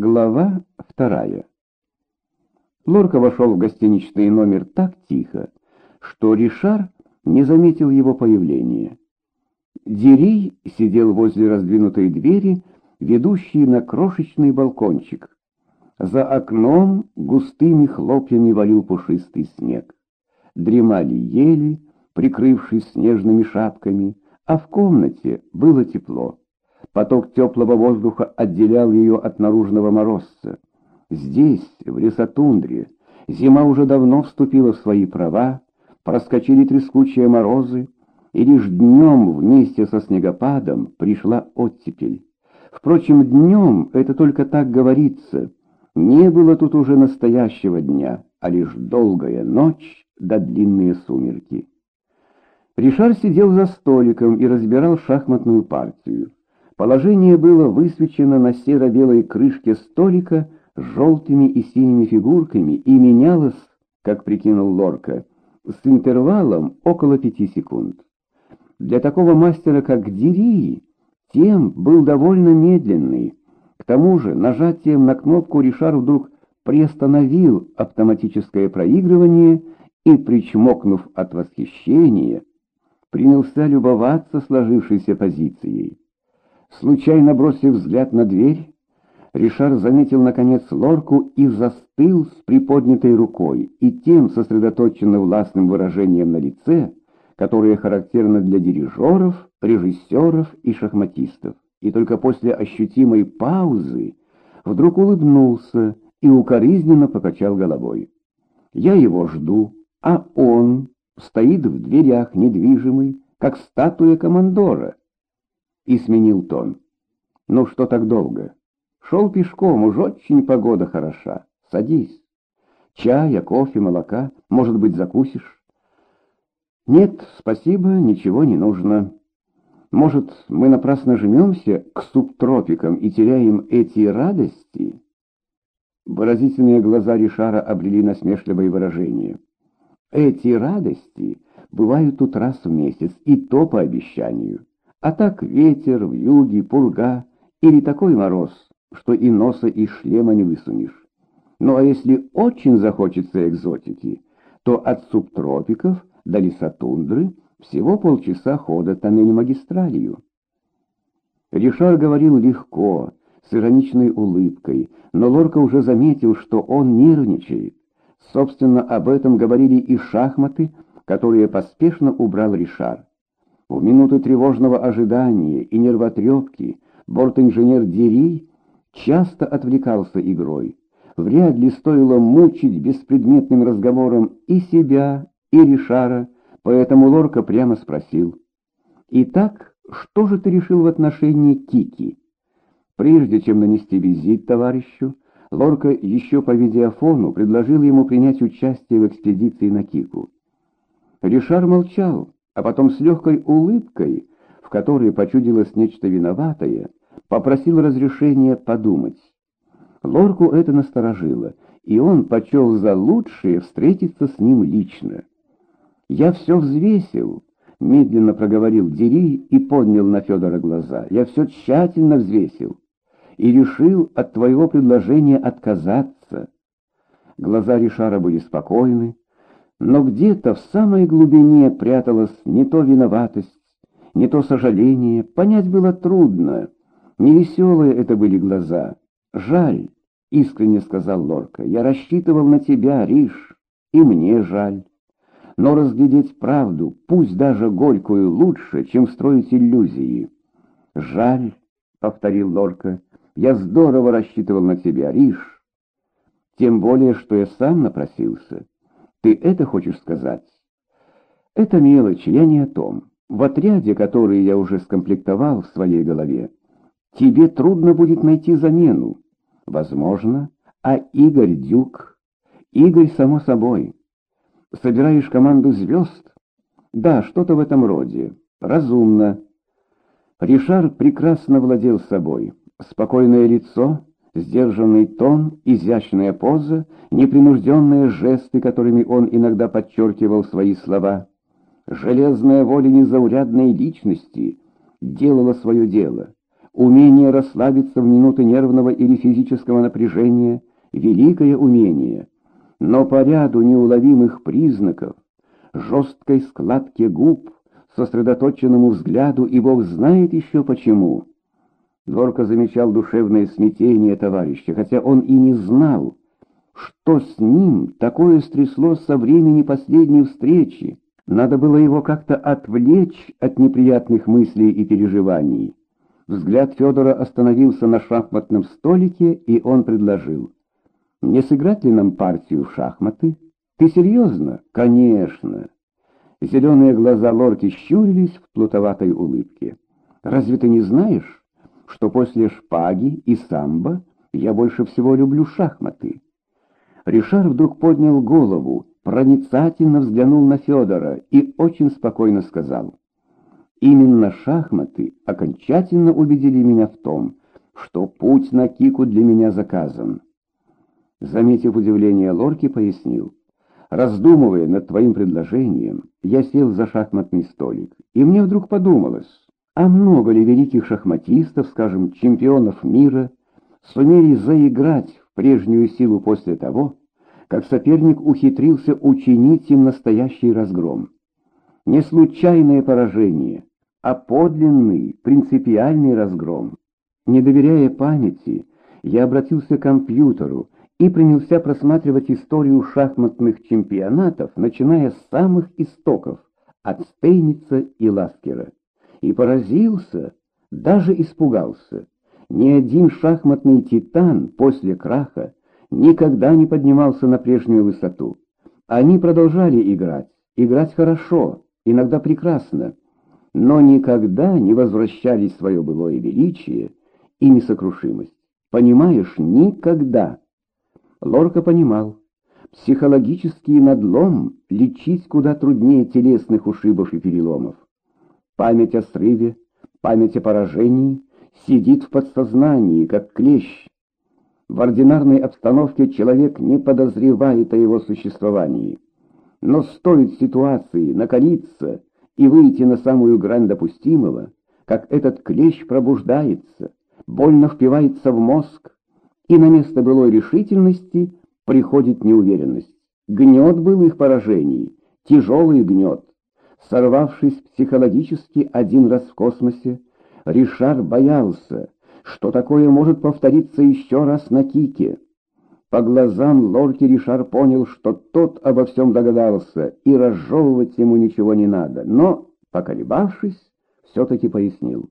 Глава вторая. Лорка вошел в гостиничный номер так тихо, что Ришар не заметил его появления. Дерей сидел возле раздвинутой двери, ведущей на крошечный балкончик. За окном густыми хлопьями валил пушистый снег. Дремали ели, прикрывшись снежными шапками, а в комнате было тепло. Поток теплого воздуха отделял ее от наружного морозца. Здесь, в лесотундре, зима уже давно вступила в свои права, проскочили трескучие морозы, и лишь днем вместе со снегопадом пришла оттепель. Впрочем, днем это только так говорится. Не было тут уже настоящего дня, а лишь долгая ночь да длинные сумерки. Ришар сидел за столиком и разбирал шахматную партию. Положение было высвечено на серо-белой крышке столика с желтыми и синими фигурками и менялось, как прикинул Лорка, с интервалом около пяти секунд. Для такого мастера, как Дирии, тем был довольно медленный. К тому же нажатием на кнопку Ришар вдруг приостановил автоматическое проигрывание и, причмокнув от восхищения, принялся любоваться сложившейся позицией. Случайно бросив взгляд на дверь, Ришар заметил, наконец, лорку и застыл с приподнятой рукой и тем сосредоточенно властным выражением на лице, которое характерно для дирижеров, режиссеров и шахматистов. И только после ощутимой паузы вдруг улыбнулся и укоризненно покачал головой. «Я его жду, а он стоит в дверях недвижимый, как статуя командора» и сменил тон. «Ну что так долго? Шел пешком, уж очень погода хороша. Садись. Чая, кофе, молока, может быть, закусишь?» «Нет, спасибо, ничего не нужно. Может, мы напрасно жмемся к субтропикам и теряем эти радости?» Выразительные глаза Ришара обрели насмешливое выражение. «Эти радости бывают тут раз в месяц, и то по обещанию. А так ветер, вьюги, пурга или такой мороз, что и носа, и шлема не высунешь. Ну а если очень захочется экзотики, то от субтропиков до лесотундры всего полчаса хода тоннель-магистралью. Ришар говорил легко, с ироничной улыбкой, но Лорка уже заметил, что он нервничает. Собственно, об этом говорили и шахматы, которые поспешно убрал Ришар. В минуты тревожного ожидания и нервотрепки борт-инженер Дери часто отвлекался игрой. Вряд ли стоило мучить беспредметным разговором и себя, и Ришара, поэтому Лорка прямо спросил. «Итак, что же ты решил в отношении Кики?» Прежде чем нанести визит товарищу, Лорка еще по видеофону предложил ему принять участие в экспедиции на Кику. Ришар молчал а потом с легкой улыбкой, в которой почудилось нечто виноватое, попросил разрешения подумать. Лорку это насторожило, и он почел за лучшее встретиться с ним лично. «Я все взвесил», — медленно проговорил Дери и поднял на Федора глаза. «Я все тщательно взвесил и решил от твоего предложения отказаться». Глаза Ришара были спокойны, но где-то в самой глубине пряталась не то виноватость, не то сожаление, понять было трудно. Невеселые это были глаза. «Жаль», — искренне сказал Лорка, — «я рассчитывал на тебя, Риш, и мне жаль. Но разглядеть правду, пусть даже горькую, лучше, чем строить иллюзии». «Жаль», — повторил Лорка, — «я здорово рассчитывал на тебя, Риш. Тем более, что я сам напросился». Ты это хочешь сказать? Это мелочь, я не о том. В отряде, который я уже скомплектовал в своей голове, тебе трудно будет найти замену. Возможно, а Игорь Дюк? Игорь, само собой. Собираешь команду звезд? Да, что-то в этом роде. Разумно. Ришар прекрасно владел собой. Спокойное лицо, Сдержанный тон, изящная поза, непринужденные жесты, которыми он иногда подчеркивал свои слова. Железная воля незаурядной личности делала свое дело. Умение расслабиться в минуты нервного или физического напряжения — великое умение. Но по ряду неуловимых признаков, жесткой складке губ, сосредоточенному взгляду, и Бог знает еще почему. Лорка замечал душевное смятение товарища, хотя он и не знал, что с ним такое стряслось со времени последней встречи. Надо было его как-то отвлечь от неприятных мыслей и переживаний. Взгляд Федора остановился на шахматном столике, и он предложил. «Не сыграть ли нам партию в шахматы?» «Ты серьезно?» «Конечно!» Зеленые глаза Лорки щурились в плутоватой улыбке. «Разве ты не знаешь, что после шпаги и самбо я больше всего люблю шахматы?» Ришар вдруг поднял голову, проницательно взглянул на Федора и очень спокойно сказал. «Именно шахматы окончательно убедили меня в том, что путь на Кику для меня заказан». Заметив удивление Лорки, пояснил. Раздумывая над твоим предложением, я сел за шахматный столик, и мне вдруг подумалось, а много ли великих шахматистов, скажем, чемпионов мира, сумели заиграть в прежнюю силу после того, как соперник ухитрился учинить им настоящий разгром. Не случайное поражение, а подлинный, принципиальный разгром. Не доверяя памяти, я обратился к компьютеру, и принялся просматривать историю шахматных чемпионатов, начиная с самых истоков, от Стейница и Ласкера. И поразился, даже испугался. Ни один шахматный титан после краха никогда не поднимался на прежнюю высоту. Они продолжали играть, играть хорошо, иногда прекрасно, но никогда не возвращались в свое былое величие и несокрушимость. Понимаешь, никогда. Лорка понимал, психологический надлом лечить куда труднее телесных ушибов и переломов. Память о срыве, память о поражении сидит в подсознании, как клещ. В ординарной обстановке человек не подозревает о его существовании. Но стоит ситуации накалиться и выйти на самую грань допустимого, как этот клещ пробуждается, больно впивается в мозг, и на место былой решительности приходит неуверенность. Гнет был их поражений, тяжелый гнет. Сорвавшись психологически один раз в космосе, Ришар боялся, что такое может повториться еще раз на Кике. По глазам Лорки Ришар понял, что тот обо всем догадался, и разжевывать ему ничего не надо, но, поколебавшись, все-таки пояснил.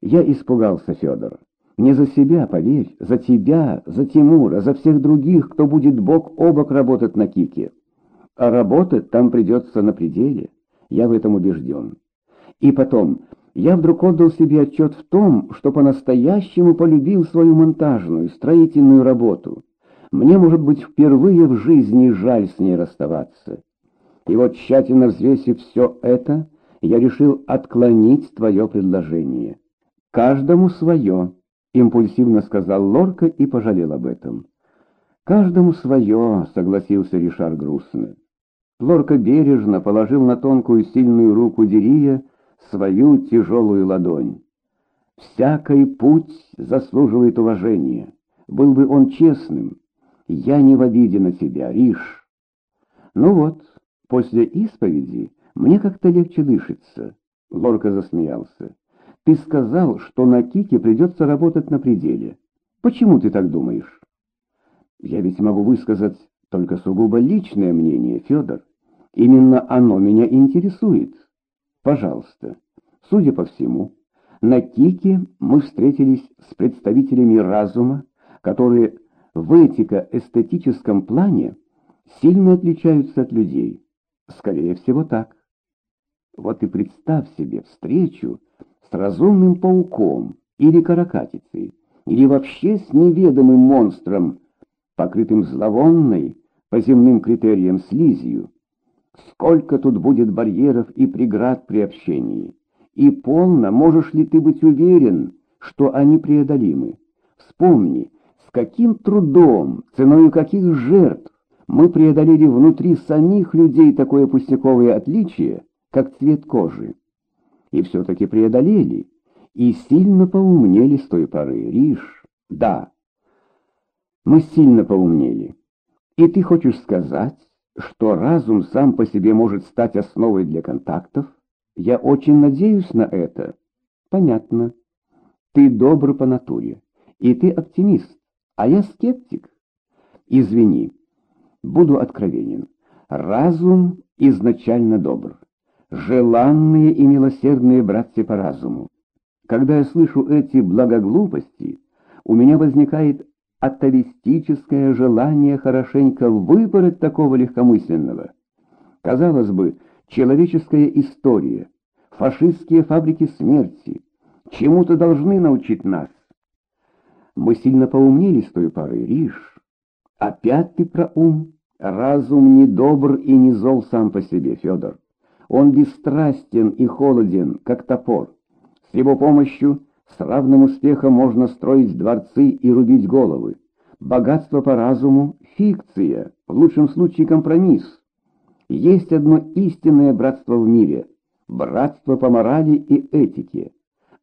«Я испугался, Федор. Не за себя, поверь, за тебя, за Тимура, за всех других, кто будет бок о бок работать на Кике. А работать там придется на пределе, я в этом убежден. И потом, я вдруг отдал себе отчет в том, что по-настоящему полюбил свою монтажную, строительную работу. Мне, может быть, впервые в жизни жаль с ней расставаться. И вот, тщательно взвесив все это, я решил отклонить твое предложение. Каждому свое. — импульсивно сказал Лорка и пожалел об этом. «Каждому свое», — согласился Ришар грустно. Лорка бережно положил на тонкую сильную руку Дерия свою тяжелую ладонь. «Всякий путь заслуживает уважения. Был бы он честным. Я не в обиде на тебя, Риш». «Ну вот, после исповеди мне как-то легче дышится», — Лорка засмеялся. Ты сказал, что на Кике придется работать на пределе. Почему ты так думаешь? Я ведь могу высказать только сугубо личное мнение, Федор. Именно оно меня интересует. Пожалуйста. Судя по всему, на Кике мы встретились с представителями разума, которые в этико-эстетическом плане сильно отличаются от людей. Скорее всего, так. Вот и представь себе встречу с разумным пауком или каракатицей, или вообще с неведомым монстром, покрытым зловонной, по земным критериям, слизью. Сколько тут будет барьеров и преград при общении. И полно можешь ли ты быть уверен, что они преодолимы? Вспомни, с каким трудом, ценой каких жертв мы преодолели внутри самих людей такое пустяковое отличие, как цвет кожи и все-таки преодолели, и сильно поумнели с той поры. Риш, да, мы сильно поумнели. И ты хочешь сказать, что разум сам по себе может стать основой для контактов? Я очень надеюсь на это. Понятно. Ты добр по натуре, и ты оптимист, а я скептик. Извини, буду откровенен. Разум изначально добр. Желанные и милосердные братья по разуму. Когда я слышу эти благоглупости, у меня возникает атовистическое желание хорошенько выпороть такого легкомысленного. Казалось бы, человеческая история, фашистские фабрики смерти, чему-то должны научить нас. Мы сильно поумнели с той поры, Риш. Опять ты про ум? Разум не добр и не зол сам по себе, Федор. Он бесстрастен и холоден, как топор. С его помощью с равным успехом можно строить дворцы и рубить головы. Богатство по разуму — фикция, в лучшем случае компромисс. Есть одно истинное братство в мире — братство по морали и этике.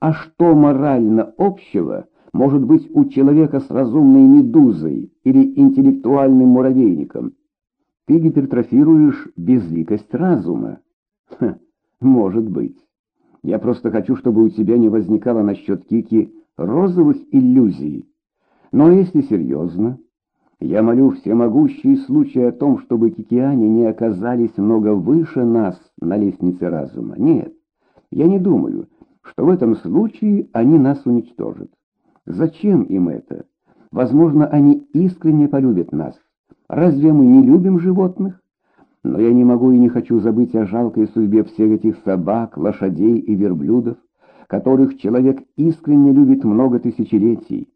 А что морально общего может быть у человека с разумной медузой или интеллектуальным муравейником? Ты гипертрофируешь безликость разума. Ха, может быть. Я просто хочу, чтобы у тебя не возникало насчет Кики розовых иллюзий. Но если серьезно, я молю всемогущие случаи о том, чтобы кикиане не оказались много выше нас на лестнице разума. Нет, я не думаю, что в этом случае они нас уничтожат. Зачем им это? Возможно, они искренне полюбят нас. Разве мы не любим животных? Но я не могу и не хочу забыть о жалкой судьбе всех этих собак, лошадей и верблюдов, которых человек искренне любит много тысячелетий.